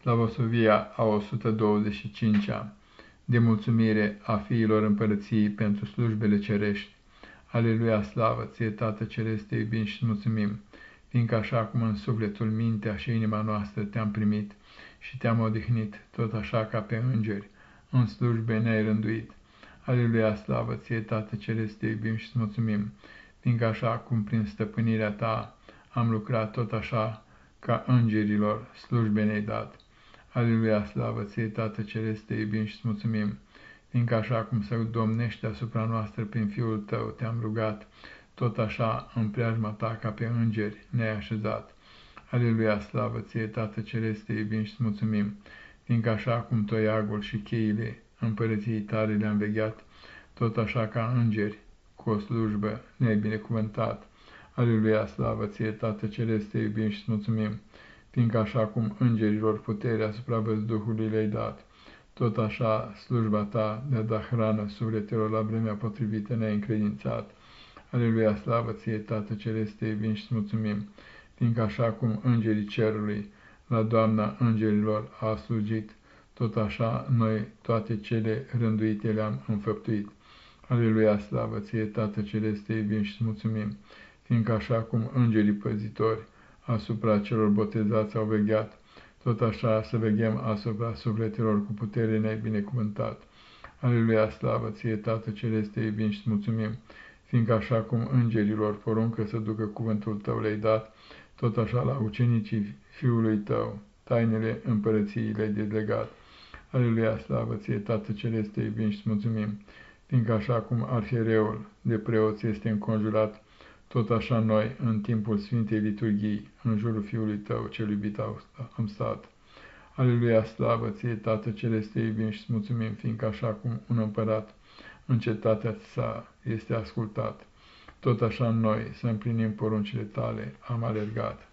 Slavosovia a 125-a, de mulțumire a fiilor împărăției pentru slujbele cerești. Aleluia, slavă ție, Tată Ceresc, te iubim și mulțumim, fiindcă așa cum în sufletul, mintea și inima noastră te-am primit și te-am odihnit, tot așa ca pe îngeri, în slujbe ne-ai rânduit. Aleluia, slavă ție, Tată Ceresc, te iubim și mulțumim, fiindcă așa cum prin stăpânirea ta am lucrat, tot așa ca îngerilor slujbe ne-ai dat. Aleluia, slavă ție, Tată Ceresc, te iubim și mulțumim, fiindcă așa cum să domnești asupra noastră prin Fiul tău te-am rugat, tot așa în preajma ta ca pe îngeri ne-ai așezat. Aleluia, slavă ție, Tată Ceresc, te iubim și mulțumim, fiindcă așa cum toiagul și cheile împărăției tale le-am vegheat, tot așa ca îngeri, cu o slujbă ne-ai binecuvântat. Aleluia, slavă ție, Tată Ceresc, te iubim și mulțumim, fiindcă așa cum îngerilor puterea asupra văzduhului le-ai dat, tot așa slujba ta de-a da hrană sufletelor la vremea potrivită ne-ai încredințat. Aleluia, slavă ție, Tată Celeste, iubim și mulțumim, fiindcă așa cum îngerii cerului la Doamna îngerilor a slujit, tot așa noi toate cele rânduite le-am înfăptuit. Aleluia, slavă ție, Tată Celeste, iubim și mulțumim, fiindcă așa cum îngerii păzitori asupra celor botezați au vegheat, tot așa să veghem asupra sufletelor cu putere ne-ai binecuvântat. Aleluia, slavă ție, Tată Celeste, iubim și mulțumim, fiindcă așa cum îngerilor poruncă să ducă cuvântul tău le-ai dat, tot așa la ucenicii fiului tău, tainele împărăției le-ai dezlegat. Aleluia, slavă ție, Tată Celeste, iubim și mulțumim, fiindcă așa cum arhiereul de preoți este înconjurat, tot așa noi, în timpul Sfintei Liturghii, în jurul Fiului Tău, cel iubit, am stat. Aleluia, slavă ție, Tată Celeste, iubim și mulțumim, fiindcă așa cum un împărat în cetatea sa este ascultat, tot așa noi să împlinim poruncile tale am alergat.